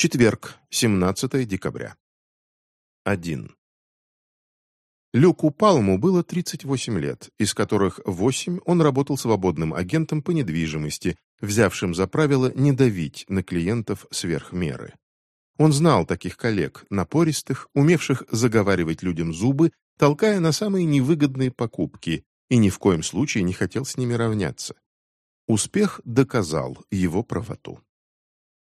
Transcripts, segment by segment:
Четверг, 17 декабря. 1. Люку Палму было 38 лет, из которых 8 он работал свободным агентом по недвижимости, взявшим за правило не давить на клиентов сверх меры. Он знал таких коллег, напористых, умевших заговаривать людям зубы, толкая на самые невыгодные покупки, и ни в коем случае не хотел с ними равняться. Успех доказал его правоту.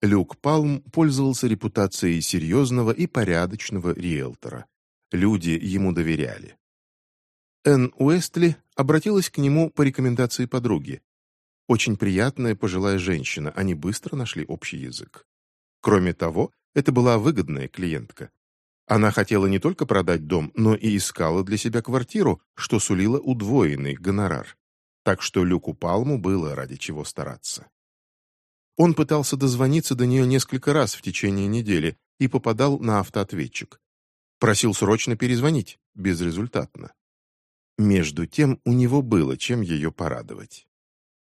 Люк Палм пользовался репутацией серьезного и порядочного риэлтора. Люди ему доверяли. Энн Уэстли обратилась к нему по рекомендации подруги. Очень приятная пожилая женщина, они быстро нашли общий язык. Кроме того, это была выгодная клиентка. Она хотела не только продать дом, но и искала для себя квартиру, что сулило удвоенный гонорар. Так что Люку Палму было ради чего стараться. Он пытался дозвониться до нее несколько раз в течение недели и попадал на автоответчик. Просил срочно перезвонить, безрезультатно. Между тем у него было чем ее порадовать.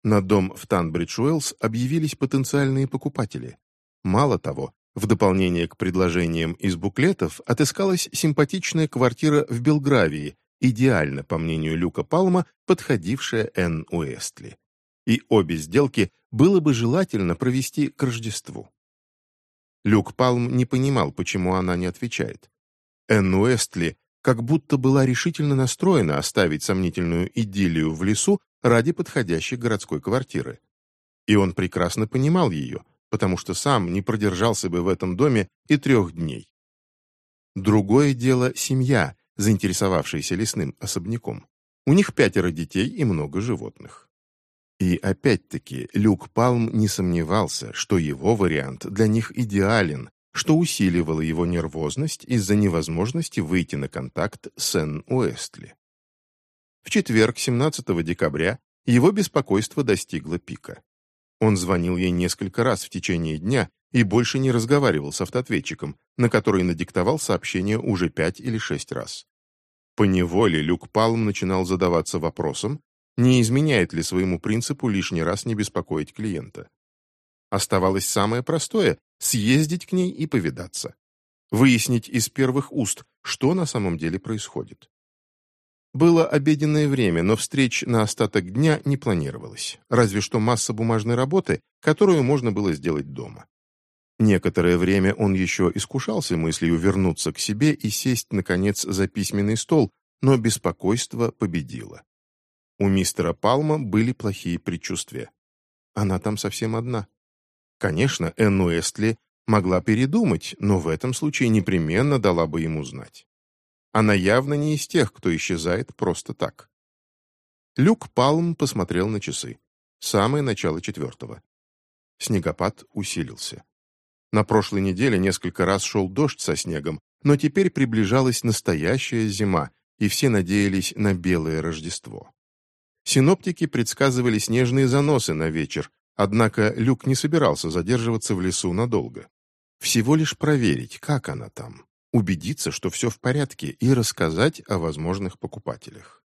На дом в Танбридж-Уэллс объявились потенциальные покупатели. Мало того, в дополнение к предложениям из буклетов отыскалась симпатичная квартира в Белгравии, идеально, по мнению Люка Палма, подходившая Энн Уэстли. И обе сделки было бы желательно провести к Рождеству. Люк Палм не понимал, почему она не отвечает. Энн Уэстли как будто была решительно настроена оставить сомнительную идиллию в лесу ради подходящей городской квартиры. И он прекрасно понимал ее, потому что сам не продержался бы в этом доме и трех дней. Другое дело – семья, заинтересовавшаяся лесным особняком. У них пятеро детей и много животных. И опять-таки Люк Палм не сомневался, что его вариант для них идеален, что усиливало его нервозность из-за невозможности выйти на контакт с Энн Уэстли. В четверг, 17 декабря, его беспокойство достигло пика. Он звонил ей несколько раз в течение дня и больше не разговаривал с автоответчиком, на который надиктовал сообщение уже пять или шесть раз. По неволе Люк Палм начинал задаваться вопросом, не изменяет ли своему принципу лишний раз не беспокоить клиента. Оставалось самое простое – съездить к ней и повидаться. Выяснить из первых уст, что на самом деле происходит. Было обеденное время, но встреч на остаток дня не планировалось, разве что масса бумажной работы, которую можно было сделать дома. Некоторое время он еще искушался мыслью вернуться к себе и сесть, наконец, за письменный стол, но беспокойство победило. У мистера Палма были плохие предчувствия. Она там совсем одна. Конечно, Энн Эстли могла передумать, но в этом случае непременно дала бы ему знать. Она явно не из тех, кто исчезает просто так. Люк Палм посмотрел на часы. Самое начало четвертого. Снегопад усилился. На прошлой неделе несколько раз шел дождь со снегом, но теперь приближалась настоящая зима, и все надеялись на белое Рождество. Синоптики предсказывали снежные заносы на вечер, однако Люк не собирался задерживаться в лесу надолго. Всего лишь проверить, как она там убедиться, что все в порядке, и рассказать о возможных покупателях.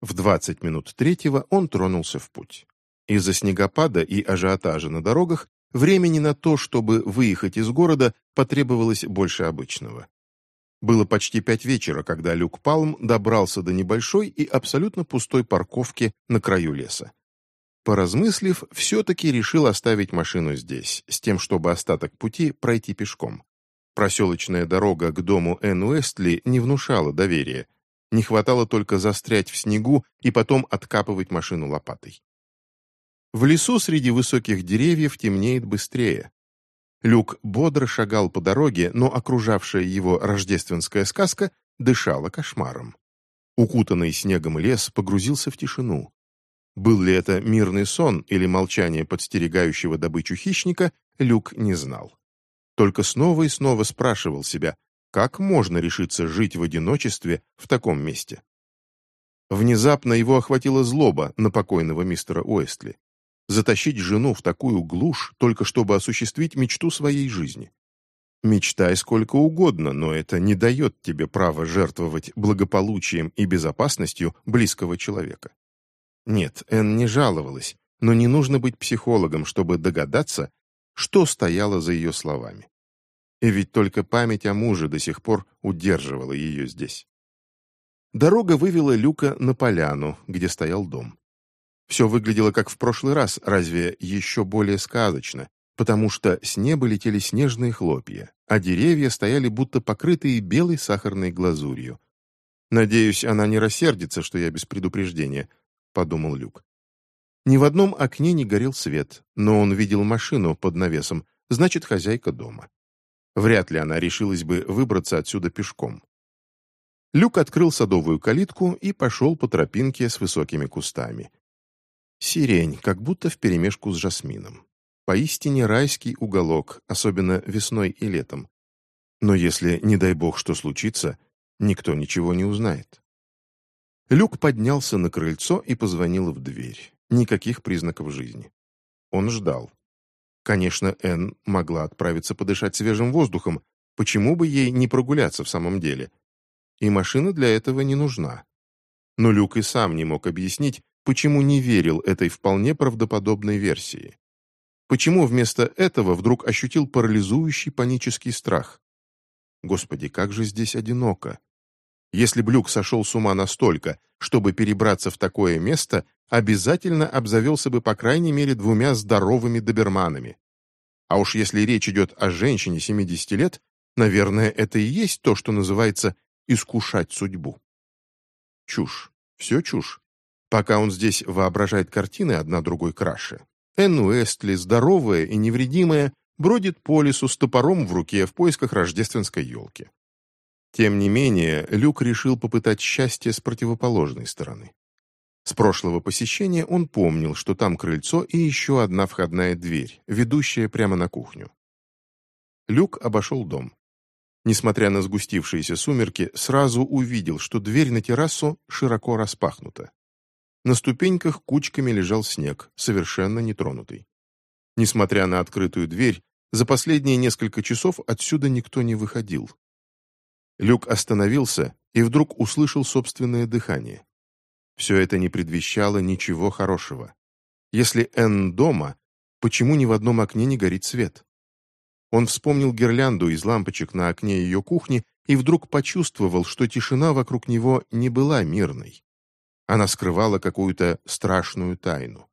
В 20 минут третьего он тронулся в путь. Из-за снегопада и ажиотажа на дорогах времени на то, чтобы выехать из города, потребовалось больше обычного. Было почти пять вечера, когда Люк Палм добрался до небольшой и абсолютно пустой парковки на краю леса. Поразмыслив, все-таки решил оставить машину здесь, с тем, чтобы остаток пути пройти пешком. Проселочная дорога к дому Энн Уэстли не внушала доверия. Не хватало только застрять в снегу и потом откапывать машину лопатой. В лесу среди высоких деревьев темнеет быстрее. Люк бодро шагал по дороге, но окружавшая его рождественская сказка дышала кошмаром. Укутанный снегом лес погрузился в тишину. Был ли это мирный сон или молчание подстерегающего добычу хищника, Люк не знал. Только снова и снова спрашивал себя, как можно решиться жить в одиночестве в таком месте. Внезапно его охватила злоба на покойного мистера Уэстли. Затащить жену в такую глушь, только чтобы осуществить мечту своей жизни. Мечтай сколько угодно, но это не дает тебе права жертвовать благополучием и безопасностью близкого человека. Нет, Энн не жаловалась, но не нужно быть психологом, чтобы догадаться, что стояло за ее словами. И ведь только память о муже до сих пор удерживала ее здесь. Дорога вывела Люка на поляну, где стоял дом. Все выглядело как в прошлый раз, разве еще более сказочно, потому что с неба летели снежные хлопья, а деревья стояли будто покрытые белой сахарной глазурью. «Надеюсь, она не рассердится, что я без предупреждения», — подумал Люк. Ни в одном окне не горел свет, но он видел машину под навесом, значит, хозяйка дома. Вряд ли она решилась бы выбраться отсюда пешком. Люк открыл садовую калитку и пошел по тропинке с высокими кустами. Сирень, как будто вперемешку с жасмином. Поистине райский уголок, особенно весной и летом. Но если, не дай бог, что случится, никто ничего не узнает. Люк поднялся на крыльцо и позвонил в дверь. Никаких признаков жизни. Он ждал. Конечно, Энн могла отправиться подышать свежим воздухом, почему бы ей не прогуляться в самом деле? И машина для этого не нужна. Но Люк и сам не мог объяснить, почему не верил этой вполне правдоподобной версии. Почему вместо этого вдруг ощутил парализующий панический страх? Господи, как же здесь одиноко. Если Блюк сошел с ума настолько, чтобы перебраться в такое место, обязательно обзавелся бы по крайней мере двумя здоровыми доберманами. А уж если речь идет о женщине 70 лет, наверное, это и есть то, что называется «искушать судьбу». Чушь. Все чушь. Пока он здесь воображает картины одна другой краше, Энн Уэстли, здоровая и невредимая, бродит по лесу с топором в руке в поисках рождественской елки. Тем не менее, Люк решил попытать счастье с противоположной стороны. С прошлого посещения он помнил, что там крыльцо и еще одна входная дверь, ведущая прямо на кухню. Люк обошел дом. Несмотря на сгустившиеся сумерки, сразу увидел, что дверь на террасу широко распахнута. На ступеньках кучками лежал снег, совершенно нетронутый. Несмотря на открытую дверь, за последние несколько часов отсюда никто не выходил. Люк остановился и вдруг услышал собственное дыхание. Все это не предвещало ничего хорошего. Если Энн дома, почему ни в одном окне не горит свет? Он вспомнил гирлянду из лампочек на окне ее кухни и вдруг почувствовал, что тишина вокруг него не была мирной. Она скрывала какую-то страшную тайну.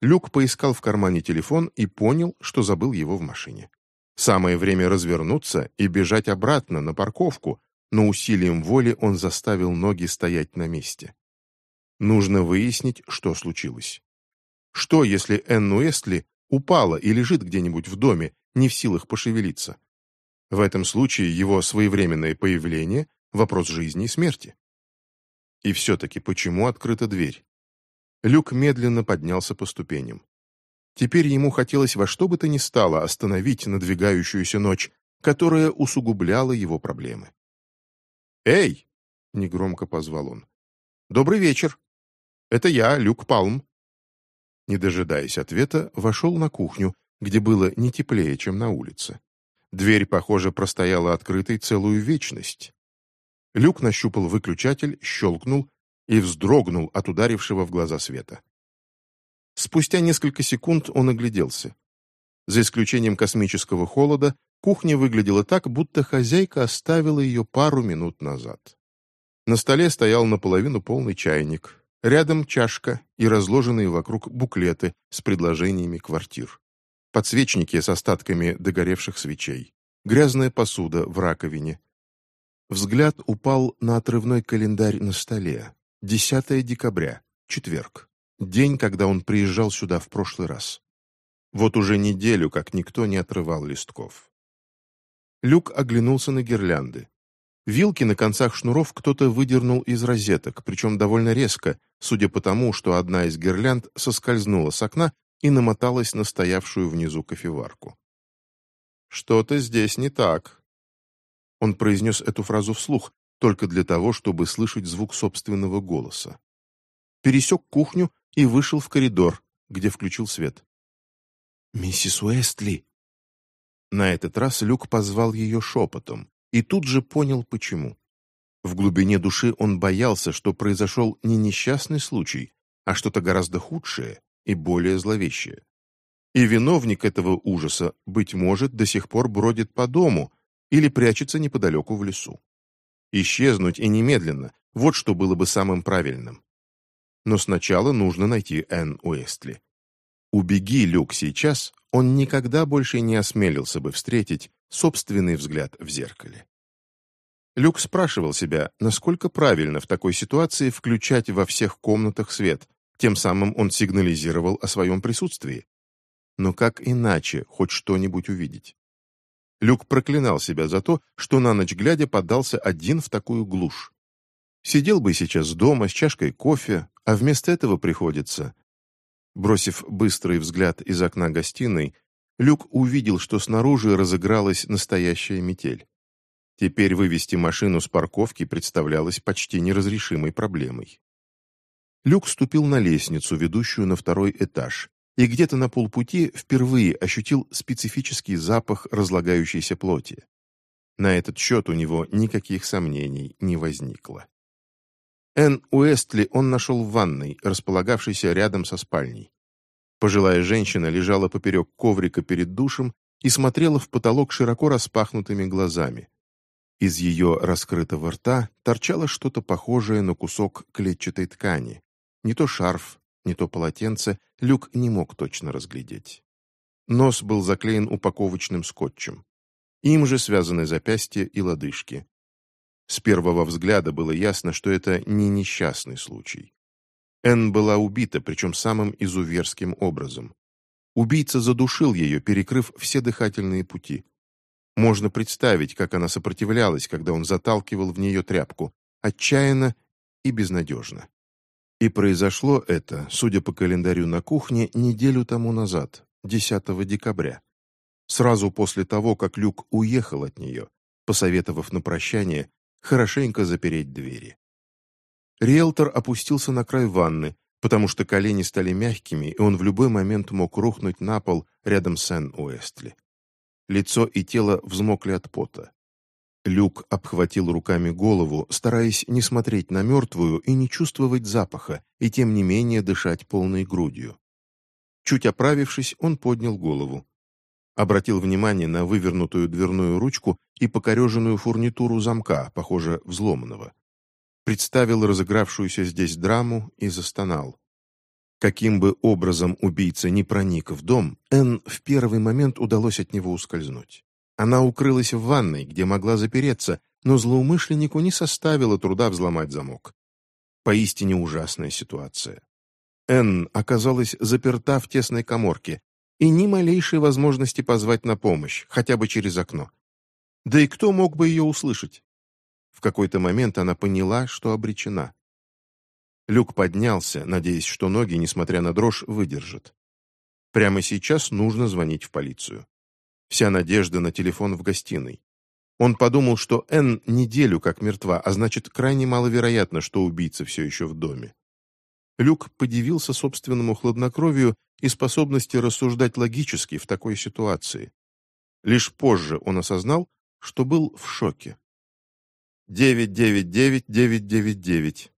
Люк поискал в кармане телефон и понял, что забыл его в машине. Самое время развернуться и бежать обратно на парковку, но усилием воли он заставил ноги стоять на месте. Нужно выяснить, что случилось. Что, если Энн Уэстли упала и лежит где-нибудь в доме, не в силах пошевелиться? В этом случае его своевременное появление – вопрос жизни и смерти. И все-таки почему открыта дверь? Люк медленно поднялся по ступеням. Теперь ему хотелось во что бы то ни стало остановить надвигающуюся ночь, которая усугубляла его проблемы. «Эй!» — негромко позвал он. «Добрый вечер! Это я, Люк Палм». Не дожидаясь ответа, вошел на кухню, где было не теплее, чем на улице. Дверь, похоже, простояла открытой целую вечность. Люк нащупал выключатель, щелкнул и вздрогнул от ударившего в глаза света. Спустя несколько секунд он огляделся. За исключением космического холода, кухня выглядела так, будто хозяйка оставила ее пару минут назад. На столе стоял наполовину полный чайник, рядом чашка и разложенные вокруг буклеты с предложениями квартир. Подсвечники с остатками догоревших свечей, грязная посуда в раковине, Взгляд упал на отрывной календарь на столе. 10 декабря, четверг. День, когда он приезжал сюда в прошлый раз. Вот уже неделю, как никто не отрывал листков. Люк оглянулся на гирлянды. Вилки на концах шнуров кто-то выдернул из розеток, причем довольно резко, судя по тому, что одна из гирлянд соскользнула с окна и намоталась на стоявшую внизу кофеварку. «Что-то здесь не так», он произнес эту фразу вслух, только для того, чтобы слышать звук собственного голоса. Пересек кухню и вышел в коридор, где включил свет. «Миссис Уэстли!» На этот раз Люк позвал ее шепотом и тут же понял, почему. В глубине души он боялся, что произошел не несчастный случай, а что-то гораздо худшее и более зловещее. И виновник этого ужаса, быть может, до сих пор бродит по дому или прячется неподалеку в лесу. Исчезнуть и немедленно – вот что было бы самым правильным. Но сначала нужно найти Энн Уэстли. Убеги, Люк, сейчас, он никогда больше не осмелился бы встретить собственный взгляд в зеркале. Люк спрашивал себя, насколько правильно в такой ситуации включать во всех комнатах свет, тем самым он сигнализировал о своем присутствии. Но как иначе хоть что-нибудь увидеть? Люк проклинал себя за то, что на ночь глядя поддался один в такую глушь. Сидел бы сейчас дома с чашкой кофе, а вместо этого приходится. Бросив быстрый взгляд из окна гостиной, Люк увидел, что снаружи разыгралась настоящая метель. Теперь вывести машину с парковки представлялось почти неразрешимой проблемой. Люк ступил на лестницу, ведущую на второй этаж, и где-то на полпути впервые ощутил специфический запах разлагающейся плоти. На этот счет у него никаких сомнений не возникло. Энн Уэстли он нашел в ванной, располагавшейся рядом со спальней. Пожилая женщина лежала поперек коврика перед душем и смотрела в потолок широко распахнутыми глазами. Из ее раскрытого рта торчало что-то похожее на кусок клетчатой ткани. Не то шарф, не то полотенце, Люк не мог точно разглядеть. Нос был заклеен упаковочным скотчем. Им же связаны запястья и лодыжки. С первого взгляда было ясно, что это не несчастный случай. Энн была убита, причем самым изуверским образом. Убийца задушил ее, перекрыв все дыхательные пути. Можно представить, как она сопротивлялась, когда он заталкивал в нее тряпку, отчаянно и безнадежно. И произошло это, судя по календарю на кухне, неделю тому назад, 10 декабря. Сразу после того, как Люк уехал от нее, посоветовав на прощание хорошенько запереть двери. Риэлтор опустился на край ванны, потому что колени стали мягкими, и он в любой момент мог рухнуть на пол рядом с Энн Уэстли. Лицо и тело взмокли от пота. Люк обхватил руками голову, стараясь не смотреть на мертвую и не чувствовать запаха, и тем не менее дышать полной грудью. Чуть оправившись, он поднял голову. Обратил внимание на вывернутую дверную ручку и покореженную фурнитуру замка, похоже, взломанного. Представил разыгравшуюся здесь драму и застонал. Каким бы образом убийца не проник в дом, Энн в первый момент удалось от него ускользнуть. Она укрылась в ванной, где могла запереться, но злоумышленнику не составило труда взломать замок. Поистине ужасная ситуация. Энн оказалась заперта в тесной коморке, и ни малейшей возможности позвать на помощь, хотя бы через окно. Да и кто мог бы ее услышать? В какой-то момент она поняла, что обречена. Люк поднялся, надеясь, что ноги, несмотря на дрожь, выдержат. Прямо сейчас нужно звонить в полицию. Вся надежда на телефон в гостиной. Он подумал, что Энн неделю как мертва, а значит, крайне маловероятно, что убийца все еще в доме. Люк подивился собственному хладнокровию и способности рассуждать логически в такой ситуации. Лишь позже он осознал, что был в шоке. 999-999.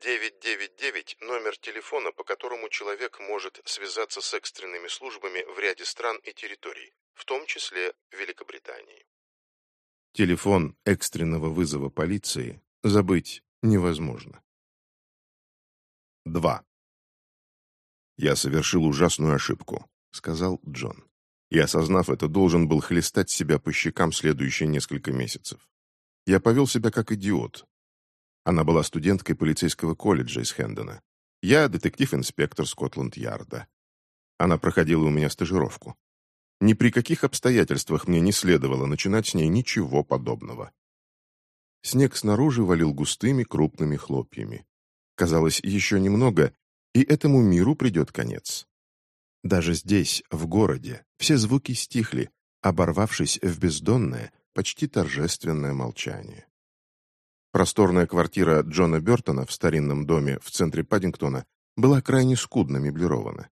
999 – номер телефона, по которому человек может связаться с экстренными службами в ряде стран и территорий, в том числе Великобритании. Телефон экстренного вызова полиции забыть невозможно. 2. «Я совершил ужасную ошибку», — сказал Джон. И, осознав это, должен был хлестать себя по щекам следующие несколько месяцев. Я повел себя как идиот, она была студенткой полицейского колледжа из Хэндона. Я детектив-инспектор Скотланд-Ярда. Она проходила у меня стажировку. Ни при каких обстоятельствах мне не следовало начинать с ней ничего подобного. Снег снаружи валил густыми крупными хлопьями. Казалось, еще немного, и этому миру придет конец. Даже здесь, в городе, все звуки стихли, оборвавшись в бездонное, почти торжественное молчание. Просторная квартира Джона Бертона в старинном доме в центре Паддингтона была крайне скудно меблирована.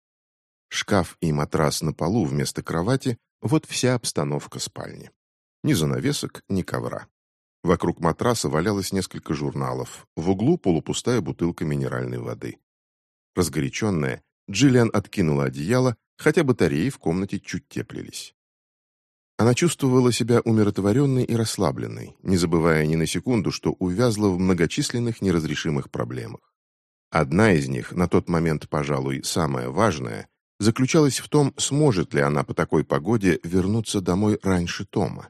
Шкаф и матрас на полу вместо кровати – вот вся обстановка спальни. Ни занавесок, ни ковра. Вокруг матраса валялось несколько журналов, в углу полупустая бутылка минеральной воды. Разгоряченная, Джиллиан откинула одеяло, хотя батареи в комнате чуть теплились. Она чувствовала себя умиротворенной и расслабленной, не забывая ни на секунду, что увязла в многочисленных неразрешимых проблемах. Одна из них, на тот момент, пожалуй, самая важная, заключалась в том, сможет ли она по такой погоде вернуться домой раньше Тома.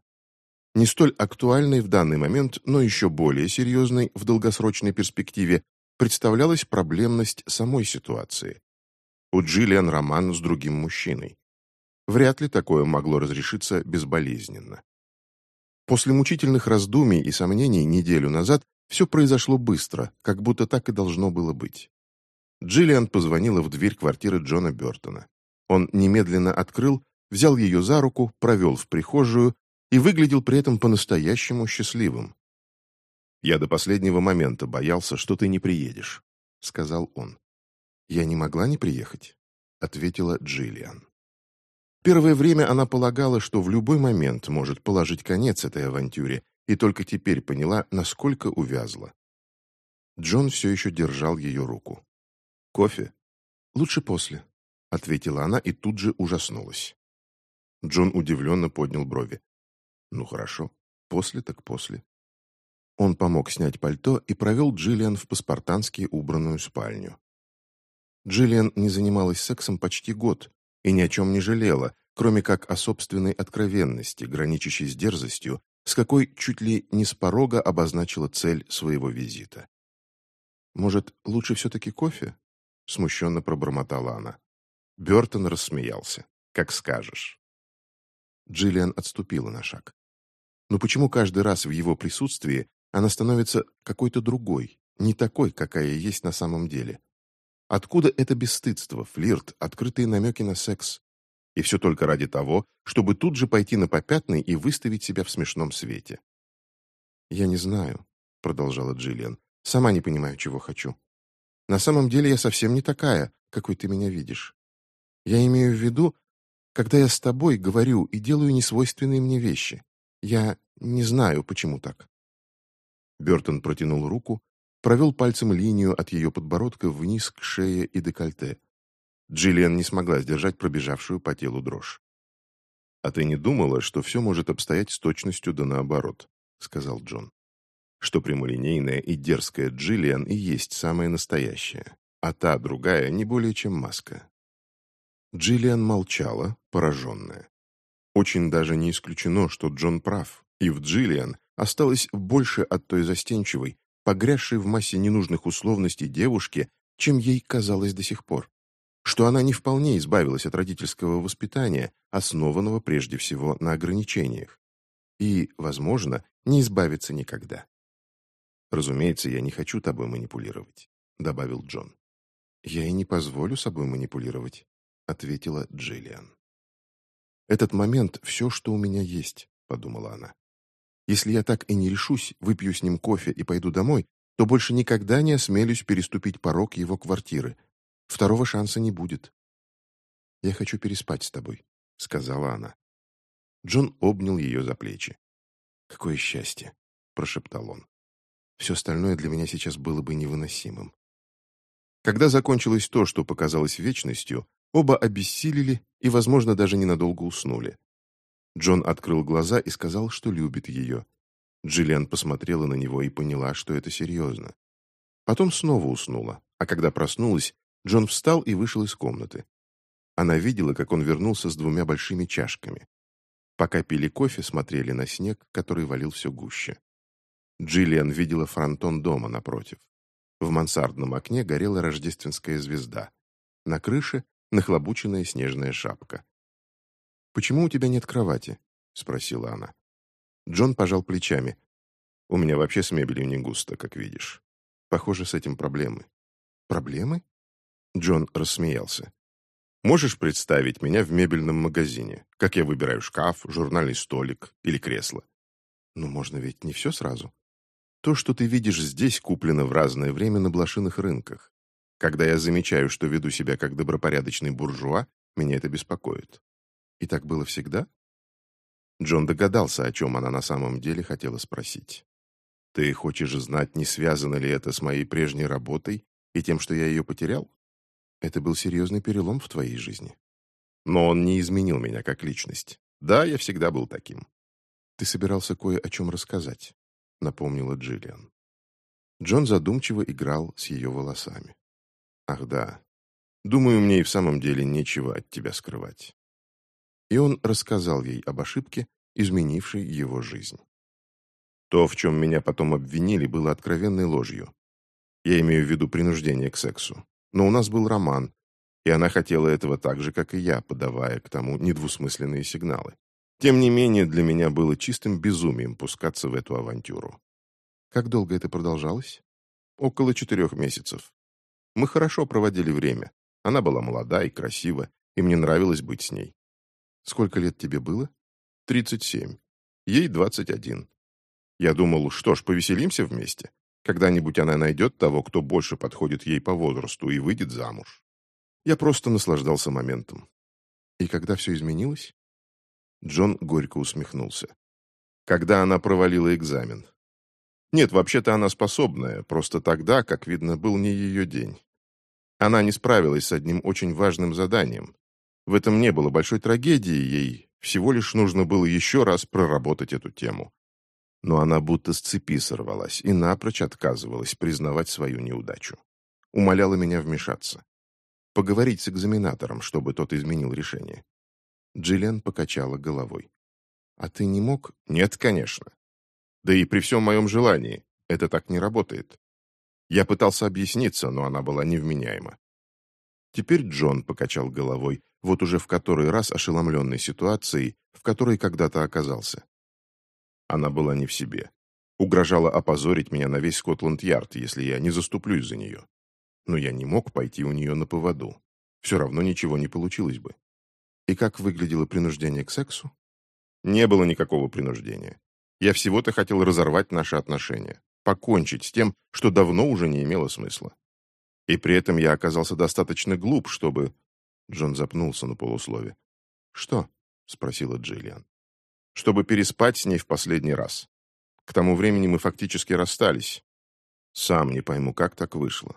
Не столь актуальной в данный момент, но еще более серьезной в долгосрочной перспективе представлялась проблемность самой ситуации. У Джиллиан роман с другим мужчиной. Вряд ли такое могло разрешиться безболезненно. После мучительных раздумий и сомнений неделю назад все произошло быстро, как будто так и должно было быть. Джиллиан позвонила в дверь квартиры Джона Бертона. Он немедленно открыл, взял ее за руку, провел в прихожую и выглядел при этом по-настоящему счастливым. «Я до последнего момента боялся, что ты не приедешь», — сказал он. «Я не могла не приехать», — ответила Джиллиан. Первое время она полагала, что в любой момент может положить конец этой авантюре, и только теперь поняла, насколько увязла. Джон все еще держал ее руку. «Кофе?» «Лучше после», — ответила она и тут же ужаснулась. Джон удивленно поднял брови. «Ну хорошо, после так после». Он помог снять пальто и провел Джиллиан в паспартански убранную спальню. Джиллиан не занималась сексом почти год и ни о чем не жалела, кроме как о собственной откровенности, граничащей с дерзостью, с какой чуть ли не с порога обозначила цель своего визита. «Может, лучше все-таки кофе?» — смущенно пробормотала она. Бертон рассмеялся. «Как скажешь». Джиллиан отступила на шаг. Но почему каждый раз в его присутствии она становится какой-то другой, не такой, какая есть на самом деле? Откуда это бесстыдство, флирт, открытые намеки на секс? И все только ради того, чтобы тут же пойти на попятный и выставить себя в смешном свете. «Я не знаю», — продолжала Джиллиан. «Сама не понимаю, чего хочу. На самом деле я совсем не такая, какой ты меня видишь. Я имею в виду, когда я с тобой говорю и делаю несвойственные мне вещи. Я не знаю, почему так». Бертон протянул руку, провел пальцем линию от ее подбородка вниз к шее и декольте. Джиллиан не смогла сдержать пробежавшую по телу дрожь. «А ты не думала, что все может обстоять с точностью да наоборот?» — сказал Джон. «Что прямолинейная и дерзкая Джиллиан и есть самая настоящая, а та, другая, не более чем маска». Джиллиан молчала, пораженная. Очень даже не исключено, что Джон прав, и в Джиллиан осталось больше от той застенчивой, погрязшей в массе ненужных условностей девушки, чем ей казалось до сих пор. Что она не вполне избавилась от родительского воспитания, основанного прежде всего на ограничениях. И, возможно, не избавиться никогда. «Разумеется, я не хочу тобой манипулировать», — добавил Джон. «Я и не позволю собой манипулировать», — ответила Джиллиан. «Этот момент — все, что у меня есть», — подумала она. Если я так и не решусь, выпью с ним кофе и пойду домой, то больше никогда не осмелюсь переступить порог его квартиры. Второго шанса не будет. «Я хочу переспать с тобой», — сказала она. Джон обнял ее за плечи. «Какое счастье!» — прошептал он. «Все остальное для меня сейчас было бы невыносимым». Когда закончилось то, что показалось вечностью, оба обессилели и, возможно, даже ненадолго уснули. Джон открыл глаза и сказал, что любит ее. Джиллиан посмотрела на него и поняла, что это серьезно. Потом снова уснула, а когда проснулась, Джон встал и вышел из комнаты. Она видела, как он вернулся с двумя большими чашками. Пока пили кофе, смотрели на снег, который валил все гуще. Джиллиан видела фронтон дома напротив. В мансардном окне горела рождественская звезда. На крыше — нахлобученная снежная шапка. «Почему у тебя нет кровати?» — спросила она. Джон пожал плечами. «У меня вообще с мебелью не густо, как видишь. Похоже, с этим проблемы». «Проблемы?» Джон рассмеялся. «Можешь представить меня в мебельном магазине, как я выбираю шкаф, журнальный столик или кресло?» «Ну, можно ведь не все сразу. То, что ты видишь здесь, куплено в разное время на блошиных рынках. Когда я замечаю, что веду себя как добропорядочный буржуа, меня это беспокоит. И так было всегда? Джон догадался, о чем она на самом деле хотела спросить. «Ты хочешь знать, не связано ли это с моей прежней работой и тем, что я ее потерял? Это был серьезный перелом в твоей жизни». Но он не изменил меня как личность. Да, я всегда был таким. «Ты собирался кое о чем рассказать», — напомнила Джиллиан. Джон задумчиво играл с ее волосами. «Ах да. Думаю, мне и в самом деле нечего от тебя скрывать». И он рассказал ей об ошибке, изменившей его жизнь. То, в чем меня потом обвинили, было откровенной ложью. Я имею в виду принуждение к сексу. Но у нас был роман, и она хотела этого так же, как и я, подавая к тому недвусмысленные сигналы. Тем не менее, для меня было чистым безумием пускаться в эту авантюру. Как долго это продолжалось? Около четырех месяцев. Мы хорошо проводили время. Она была молода и красива, и мне нравилось быть с ней. Сколько лет тебе было? Тридцать семь. Ей двадцать один. Я думал, что ж, повеселимся вместе. Когда-нибудь она найдет того, кто больше подходит ей по возрасту, и выйдет замуж. Я просто наслаждался моментом. И когда все изменилось? Джон горько усмехнулся. Когда она провалила экзамен. Нет, вообще-то она способная, просто тогда, как видно, был не ее день. Она не справилась с одним очень важным заданием. В этом не было большой трагедии, ей всего лишь нужно было еще раз проработать эту тему но она будто с цепи сорвалась и напрочь отказывалась признавать свою неудачу. Умоляла меня вмешаться. Поговорить с экзаменатором, чтобы тот изменил решение. Джиллиан покачала головой. «А ты не мог?» «Нет, конечно. Да и при всем моем желании. Это так не работает. Я пытался объясниться, но она была невменяема. Теперь Джон покачал головой, вот уже в который раз ошеломленной ситуацией, в которой когда-то оказался. Она была не в себе. Угрожала опозорить меня на весь Скотланд-Ярд, если я не заступлюсь за нее. Но я не мог пойти у нее на поводу. Все равно ничего не получилось бы. И как выглядело принуждение к сексу? Не было никакого принуждения. Я всего-то хотел разорвать наши отношения, покончить с тем, что давно уже не имело смысла. И при этом я оказался достаточно глуп, чтобы... Джон запнулся на полуслове. «Что?» — спросила Джиллиан чтобы переспать с ней в последний раз. К тому времени мы фактически расстались. Сам не пойму, как так вышло.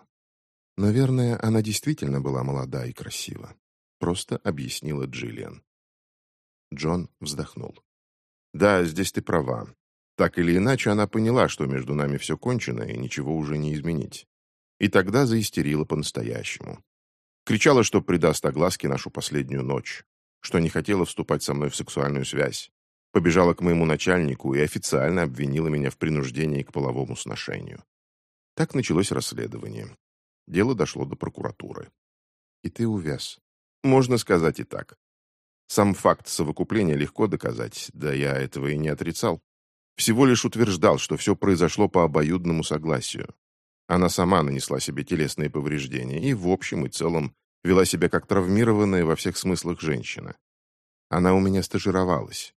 Наверное, она действительно была молода и красива. Просто объяснила Джиллиан. Джон вздохнул. «Да, здесь ты права. Так или иначе, она поняла, что между нами все кончено и ничего уже не изменить. И тогда заистерила по-настоящему. Кричала, что предаст огласке нашу последнюю ночь, что не хотела вступать со мной в сексуальную связь, побежала к моему начальнику и официально обвинила меня в принуждении к половому сношению. Так началось расследование. Дело дошло до прокуратуры. И ты увяз. Можно сказать и так. Сам факт совокупления легко доказать, да я этого и не отрицал. Всего лишь утверждал, что все произошло по обоюдному согласию. Она сама нанесла себе телесные повреждения и, в общем и целом, вела себя как травмированная во всех смыслах женщина. Она у меня стажировалась,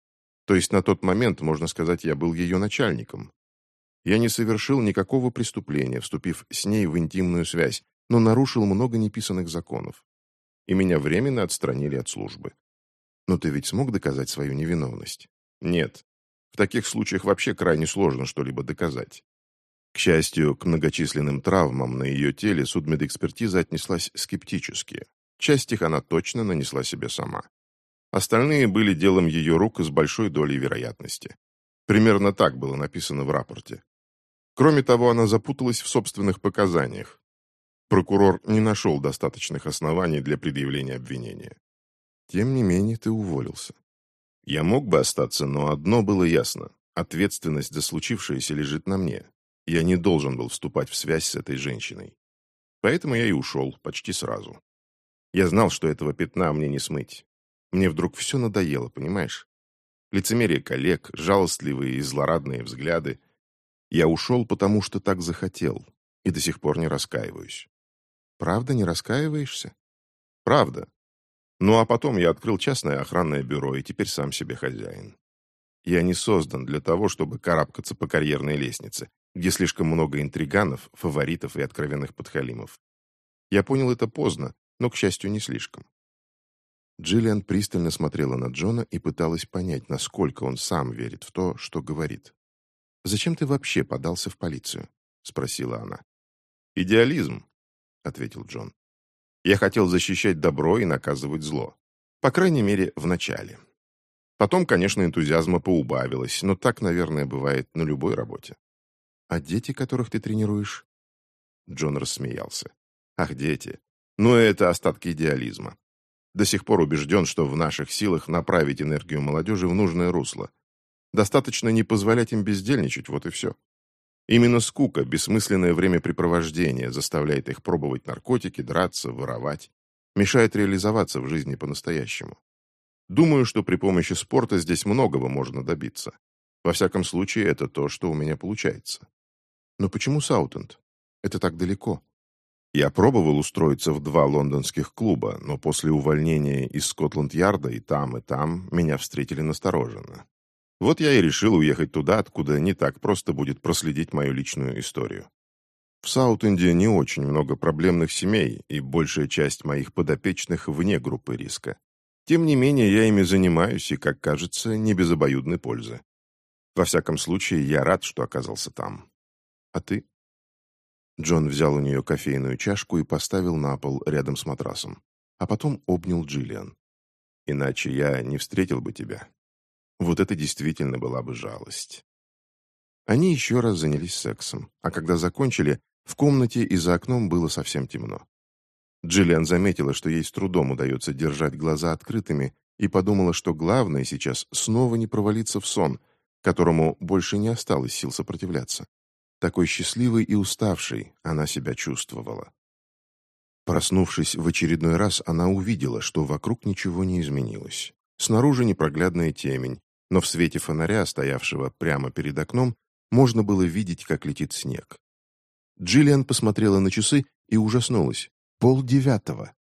то есть на тот момент, можно сказать, я был ее начальником. Я не совершил никакого преступления, вступив с ней в интимную связь, но нарушил много неписанных законов. И меня временно отстранили от службы. Но ты ведь смог доказать свою невиновность? Нет. В таких случаях вообще крайне сложно что-либо доказать. К счастью, к многочисленным травмам на ее теле судмедэкспертиза отнеслась скептически. Часть их она точно нанесла себе сама. Остальные были делом ее рук с большой долей вероятности. Примерно так было написано в рапорте. Кроме того, она запуталась в собственных показаниях. Прокурор не нашел достаточных оснований для предъявления обвинения. Тем не менее, ты уволился. Я мог бы остаться, но одно было ясно. Ответственность за случившееся лежит на мне. Я не должен был вступать в связь с этой женщиной. Поэтому я и ушел почти сразу. Я знал, что этого пятна мне не смыть. Мне вдруг все надоело, понимаешь? Лицемерие коллег, жалостливые и злорадные взгляды. Я ушел, потому что так захотел, и до сих пор не раскаиваюсь. Правда, не раскаиваешься? Правда. Ну а потом я открыл частное охранное бюро, и теперь сам себе хозяин. Я не создан для того, чтобы карабкаться по карьерной лестнице, где слишком много интриганов, фаворитов и откровенных подхалимов. Я понял это поздно, но, к счастью, не слишком. Джиллиан пристально смотрела на Джона и пыталась понять, насколько он сам верит в то, что говорит. «Зачем ты вообще подался в полицию?» — спросила она. «Идеализм», — ответил Джон. «Я хотел защищать добро и наказывать зло. По крайней мере, в начале. Потом, конечно, энтузиазма поубавилось, но так, наверное, бывает на любой работе. «А дети, которых ты тренируешь?» Джон рассмеялся. «Ах, дети! Ну, это остатки идеализма. До сих пор убежден, что в наших силах направить энергию молодежи в нужное русло. Достаточно не позволять им бездельничать, вот и все. Именно скука, бессмысленное времяпрепровождение заставляет их пробовать наркотики, драться, воровать, мешает реализоваться в жизни по-настоящему. Думаю, что при помощи спорта здесь многого можно добиться. Во всяком случае, это то, что у меня получается. Но почему Саутенд? Это так далеко. Я пробовал устроиться в два лондонских клуба, но после увольнения из Скотланд-Ярда и там, и там меня встретили настороженно. Вот я и решил уехать туда, откуда не так просто будет проследить мою личную историю. В Саутенде не очень много проблемных семей, и большая часть моих подопечных вне группы риска. Тем не менее, я ими занимаюсь, и, как кажется, не без обоюдной пользы. Во всяком случае, я рад, что оказался там. А ты? Джон взял у нее кофейную чашку и поставил на пол рядом с матрасом, а потом обнял Джиллиан. «Иначе я не встретил бы тебя. Вот это действительно была бы жалость. Они еще раз занялись сексом, а когда закончили, в комнате и за окном было совсем темно. Джиллиан заметила, что ей с трудом удается держать глаза открытыми, и подумала, что главное сейчас снова не провалиться в сон, которому больше не осталось сил сопротивляться. Такой счастливой и уставшей она себя чувствовала. Проснувшись в очередной раз, она увидела, что вокруг ничего не изменилось. Снаружи непроглядная темень, но в свете фонаря, стоявшего прямо перед окном, можно было видеть, как летит снег. Джиллиан посмотрела на часы и ужаснулась. Пол девятого.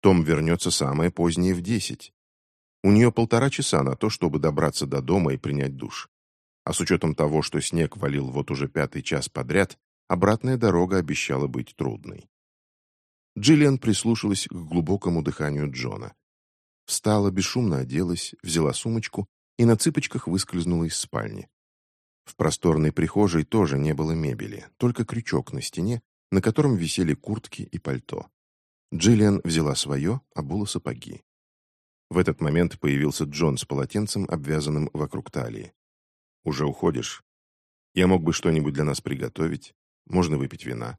Том вернется самое позднее в десять. У нее полтора часа на то, чтобы добраться до дома и принять душ. А с учетом того, что снег валил вот уже пятый час подряд, обратная дорога обещала быть трудной. Джиллиан прислушалась к глубокому дыханию Джона. Встала, бесшумно оделась, взяла сумочку и на цыпочках выскользнула из спальни. В просторной прихожей тоже не было мебели, только крючок на стене, на котором висели куртки и пальто. Джиллиан взяла свое, обула сапоги. В этот момент появился Джон с полотенцем, обвязанным вокруг талии. «Уже уходишь? Я мог бы что-нибудь для нас приготовить. Можно выпить вина».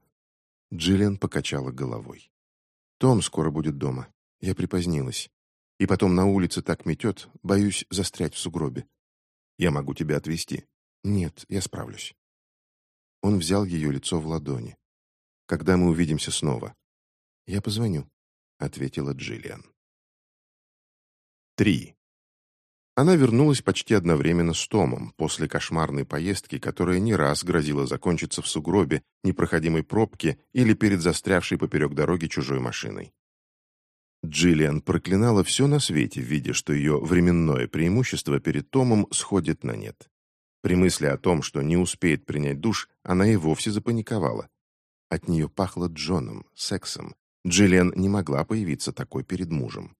Джиллиан покачала головой. «Том скоро будет дома. Я припозднилась. И потом на улице так метет, боюсь застрять в сугробе. Я могу тебя отвезти. Нет, я справлюсь. Он взял ее лицо в ладони. Когда мы увидимся снова? Я позвоню, ответила Джиллиан. Три. Она вернулась почти одновременно с Томом после кошмарной поездки, которая не раз грозила закончиться в сугробе, непроходимой пробке или перед застрявшей поперек дороги чужой машиной. Джиллиан проклинала все на свете, видя, что ее временное преимущество перед Томом сходит на нет. При мысли о том, что не успеет принять душ, она и вовсе запаниковала. От нее пахло Джоном, сексом. Джиллиан не могла появиться такой перед мужем.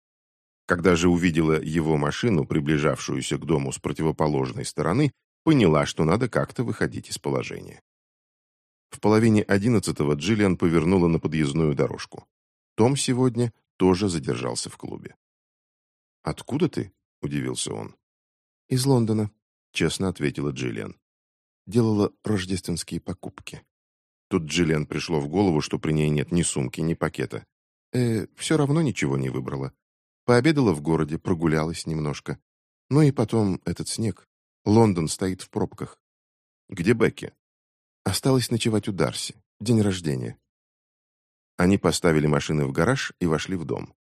Когда же увидела его машину, приближавшуюся к дому с противоположной стороны, поняла, что надо как-то выходить из положения. В половине одиннадцатого Джиллиан повернула на подъездную дорожку. Том сегодня тоже задержался в клубе. «Откуда ты?» – удивился он. «Из Лондона», – честно ответила Джиллиан. «Делала рождественские покупки». Тут Джиллиан пришло в голову, что при ней нет ни сумки, ни пакета. «Э, все равно ничего не выбрала. Пообедала в городе, прогулялась немножко. Ну и потом этот снег. Лондон стоит в пробках». «Где Бекки?» «Осталось ночевать у Дарси. День рождения. Они поставили машины в гараж и вошли в дом.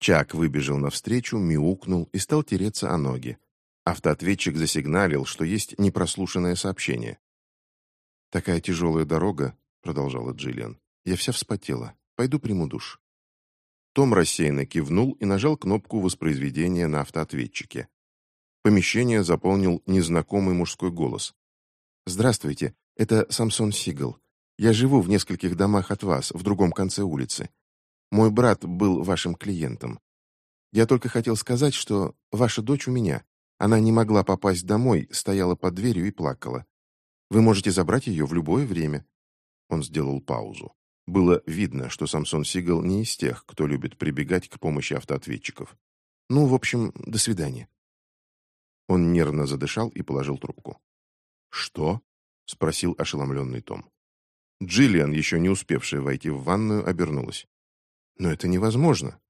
Чак выбежал навстречу, мяукнул и стал тереться о ноги. Автоответчик засигналил, что есть непрослушанное сообщение. «Такая тяжелая дорога», — продолжала Джиллиан. «Я вся вспотела. Пойду приму душ». Том рассеянно кивнул и нажал кнопку воспроизведения на автоответчике. Помещение заполнил незнакомый мужской голос. «Здравствуйте, это Самсон Сигал. Я живу в нескольких домах от вас, в другом конце улицы. Мой брат был вашим клиентом. Я только хотел сказать, что ваша дочь у меня. Она не могла попасть домой, стояла под дверью и плакала. Вы можете забрать ее в любое время». Он сделал паузу. Было видно, что Самсон Сигал не из тех, кто любит прибегать к помощи автоответчиков. Ну, в общем, до свидания». Он нервно задышал и положил трубку. «Что?» — спросил ошеломленный Том. Джиллиан, еще не успевшая войти в ванную, обернулась. «Но это невозможно.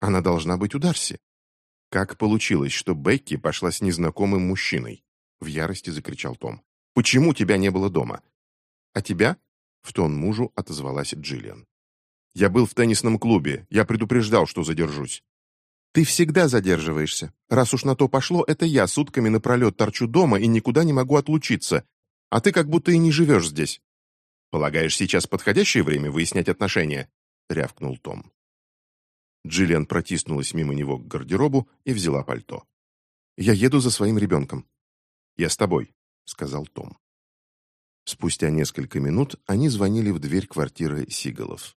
Она должна быть у Дарси». «Как получилось, что Бекки пошла с незнакомым мужчиной?» — в ярости закричал Том. «Почему тебя не было дома?» «А тебя?» — в тон мужу отозвалась Джиллиан. «Я был в теннисном клубе. Я предупреждал, что задержусь». Ты всегда задерживаешься. Раз уж на то пошло, это я сутками напролет торчу дома и никуда не могу отлучиться. А ты как будто и не живешь здесь. Полагаешь, сейчас подходящее время выяснять отношения?» — рявкнул Том. Джиллиан протиснулась мимо него к гардеробу и взяла пальто. «Я еду за своим ребенком». «Я с тобой», — сказал Том. Спустя несколько минут они звонили в дверь квартиры Сигалов.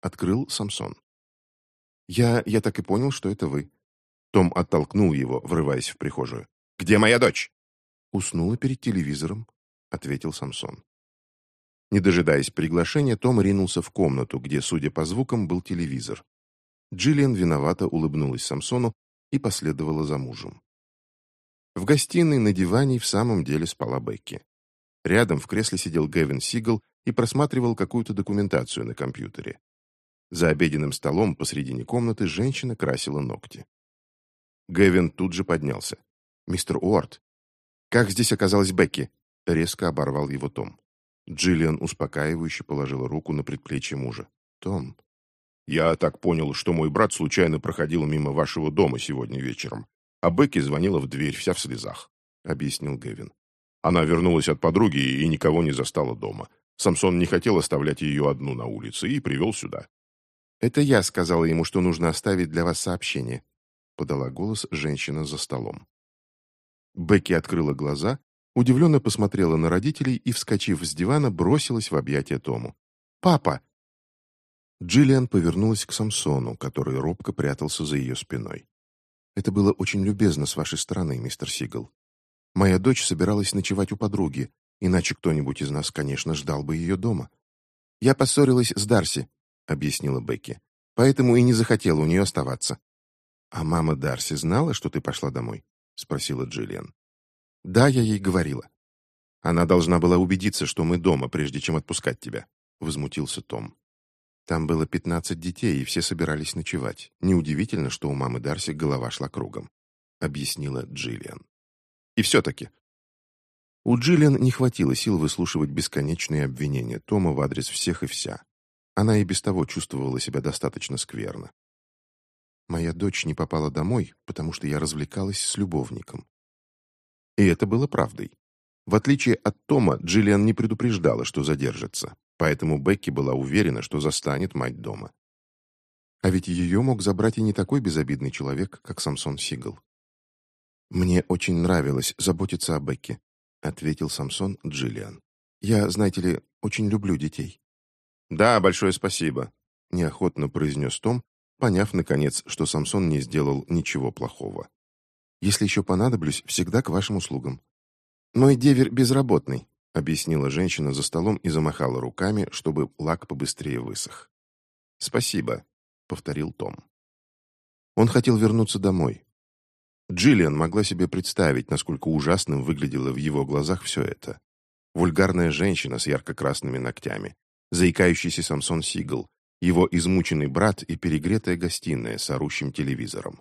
Открыл Самсон. «Я... я так и понял, что это вы». Том оттолкнул его, врываясь в прихожую. «Где моя дочь?» «Уснула перед телевизором», — ответил Самсон. Не дожидаясь приглашения, Том ринулся в комнату, где, судя по звукам, был телевизор. Джиллиан виновато улыбнулась Самсону и последовала за мужем. В гостиной на диване в самом деле спала Бекки. Рядом в кресле сидел Гэвин Сигал и просматривал какую-то документацию на компьютере. За обеденным столом посредине комнаты женщина красила ногти. Гэвин тут же поднялся. «Мистер Уорд, как здесь оказалась Бекки?» Резко оборвал его Том. Джиллиан успокаивающе положила руку на предплечье мужа. «Том...» «Я так понял, что мой брат случайно проходил мимо вашего дома сегодня вечером, а Бекки звонила в дверь, вся в слезах», — объяснил Гэвин. Она вернулась от подруги и никого не застала дома. Самсон не хотел оставлять ее одну на улице и привел сюда. «Это я сказала ему, что нужно оставить для вас сообщение», — подала голос женщина за столом. Бекки открыла глаза, удивленно посмотрела на родителей и, вскочив с дивана, бросилась в объятия Тому. «Папа!» Джиллиан повернулась к Самсону, который робко прятался за ее спиной. «Это было очень любезно с вашей стороны, мистер Сигал. Моя дочь собиралась ночевать у подруги, иначе кто-нибудь из нас, конечно, ждал бы ее дома. Я поссорилась с Дарси, — объяснила Бекки. «Поэтому и не захотела у нее оставаться». «А мама Дарси знала, что ты пошла домой?» — спросила Джиллиан. «Да, я ей говорила. Она должна была убедиться, что мы дома, прежде чем отпускать тебя», — возмутился Том. Там было пятнадцать детей, и все собирались ночевать. Неудивительно, что у мамы Дарси голова шла кругом», — объяснила Джиллиан. «И все-таки...» У Джиллиан не хватило сил выслушивать бесконечные обвинения Тома в адрес всех и вся. Она и без того чувствовала себя достаточно скверно. Моя дочь не попала домой, потому что я развлекалась с любовником. И это было правдой. В отличие от Тома, Джиллиан не предупреждала, что задержится, поэтому Бекки была уверена, что застанет мать дома. А ведь ее мог забрать и не такой безобидный человек, как Самсон Сигал. «Мне очень нравилось заботиться о Бекке», — ответил Самсон Джиллиан. «Я, знаете ли, очень люблю детей». «Да, большое спасибо», — неохотно произнес Том, поняв, наконец, что Самсон не сделал ничего плохого. «Если еще понадоблюсь, всегда к вашим услугам». «Мой девер безработный», — объяснила женщина за столом и замахала руками, чтобы лак побыстрее высох. «Спасибо», — повторил Том. Он хотел вернуться домой. Джиллиан могла себе представить, насколько ужасным выглядело в его глазах все это. Вульгарная женщина с ярко-красными ногтями, заикающийся Самсон Сигал, его измученный брат и перегретая гостиная с орущим телевизором.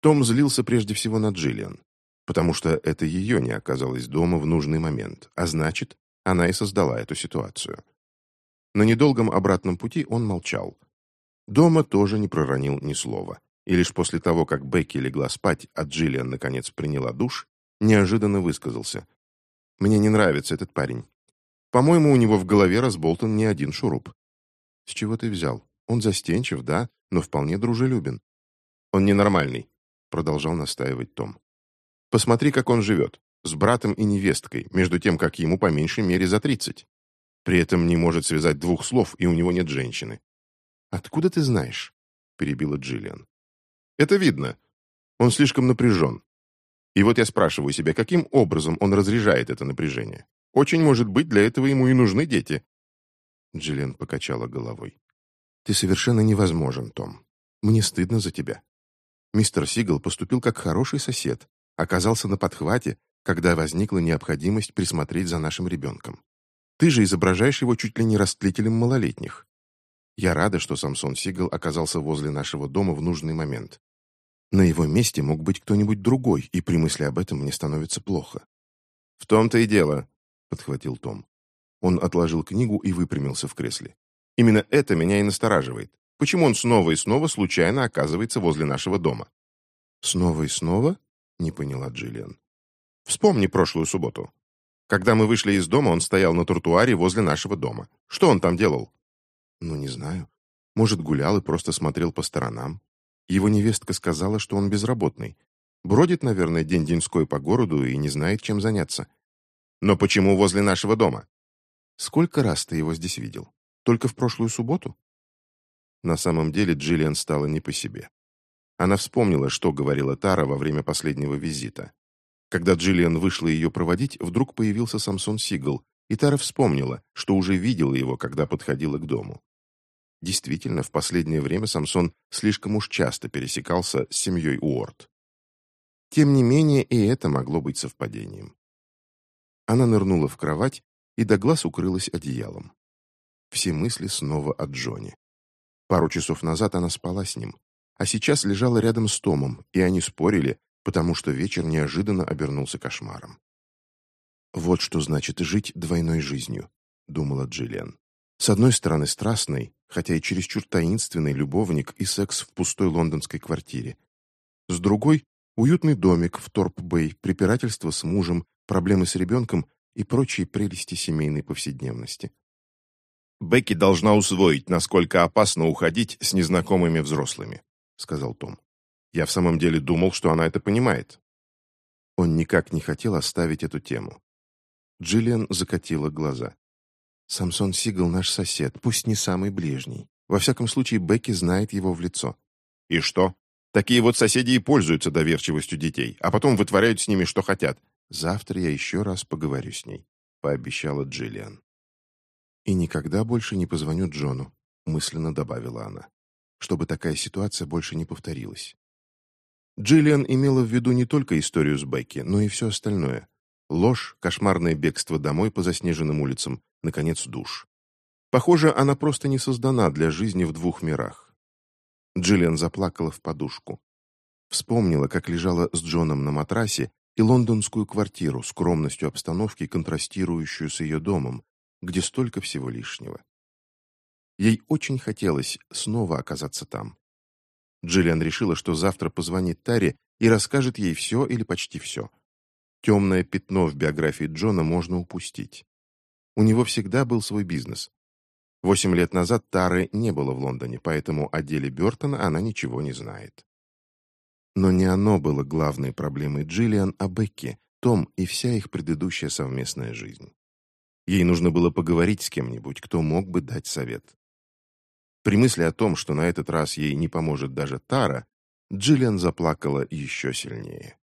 Том злился прежде всего на Джиллиан, потому что это ее не оказалось дома в нужный момент, а значит, она и создала эту ситуацию. На недолгом обратном пути он молчал. Дома тоже не проронил ни слова. И лишь после того, как Бекки легла спать, а Джиллиан наконец приняла душ, неожиданно высказался. «Мне не нравится этот парень. По-моему, у него в голове разболтан не один шуруп. С чего ты взял? Он застенчив, да, но вполне дружелюбен. Он ненормальный, продолжал настаивать Том. Посмотри, как он живет. С братом и невесткой, между тем, как ему по меньшей мере за тридцать. При этом не может связать двух слов, и у него нет женщины. «Откуда ты знаешь?» – перебила Джиллиан. «Это видно. Он слишком напряжен. И вот я спрашиваю себя, каким образом он разряжает это напряжение? Очень может быть, для этого ему и нужны дети». Джиллиан покачала головой. «Ты совершенно невозможен, Том. Мне стыдно за тебя». Мистер Сигал поступил как хороший сосед, оказался на подхвате, когда возникла необходимость присмотреть за нашим ребенком. Ты же изображаешь его чуть ли не растлителем малолетних. Я рада, что Самсон Сигал оказался возле нашего дома в нужный момент. На его месте мог быть кто-нибудь другой, и при мысли об этом мне становится плохо. «В том-то и дело», — подхватил Том. Он отложил книгу и выпрямился в кресле. «Именно это меня и настораживает. Почему он снова и снова случайно оказывается возле нашего дома?» «Снова и снова?» — не поняла Джиллиан. «Вспомни прошлую субботу. Когда мы вышли из дома, он стоял на тротуаре возле нашего дома. Что он там делал?» «Ну, не знаю. Может, гулял и просто смотрел по сторонам. Его невестка сказала, что он безработный. Бродит, наверное, день-деньской по городу и не знает, чем заняться. Но почему возле нашего дома? Сколько раз ты его здесь видел? Только в прошлую субботу? На самом деле Джиллиан стала не по себе. Она вспомнила, что говорила Тара во время последнего визита. Когда Джиллиан вышла ее проводить, вдруг появился Самсон Сигал, и Тара вспомнила, что уже видела его, когда подходила к дому. Действительно, в последнее время Самсон слишком уж часто пересекался с семьей Уорд. Тем не менее, и это могло быть совпадением. Она нырнула в кровать и до глаз укрылась одеялом. Все мысли снова о Джоне. Пару часов назад она спала с ним, а сейчас лежала рядом с Томом, и они спорили, потому что вечер неожиданно обернулся кошмаром. «Вот что значит жить двойной жизнью», — думала Джиллиан. «С одной стороны страстный, хотя и чересчур таинственный любовник и секс в пустой лондонской квартире. С другой — уютный домик в Торп-Бэй, препирательство с мужем, проблемы с ребенком и прочие прелести семейной повседневности. «Бекки должна усвоить, насколько опасно уходить с незнакомыми взрослыми», — сказал Том. «Я в самом деле думал, что она это понимает». Он никак не хотел оставить эту тему. Джиллиан закатила глаза. «Самсон Сигал наш сосед, пусть не самый ближний. Во всяком случае, Бекки знает его в лицо». «И что? Такие вот соседи и пользуются доверчивостью детей, а потом вытворяют с ними, что хотят». «Завтра я еще раз поговорю с ней», — пообещала Джиллиан. «И никогда больше не позвоню Джону», — мысленно добавила она, «чтобы такая ситуация больше не повторилась». Джиллиан имела в виду не только историю с Бекки, но и все остальное. Ложь, кошмарное бегство домой по заснеженным улицам, наконец, душ. Похоже, она просто не создана для жизни в двух мирах. Джиллиан заплакала в подушку. Вспомнила, как лежала с Джоном на матрасе, и лондонскую квартиру, скромностью обстановки, контрастирующую с ее домом, где столько всего лишнего. Ей очень хотелось снова оказаться там. Джиллиан решила, что завтра позвонит Таре и расскажет ей все или почти все. Темное пятно в биографии Джона можно упустить. У него всегда был свой бизнес. Восемь лет назад Тары не было в Лондоне, поэтому о деле Бертона она ничего не знает. Но не оно было главной проблемой Джиллиан, а Бекки, Том и вся их предыдущая совместная жизнь. Ей нужно было поговорить с кем-нибудь, кто мог бы дать совет. При мысли о том, что на этот раз ей не поможет даже Тара, Джиллиан заплакала еще сильнее.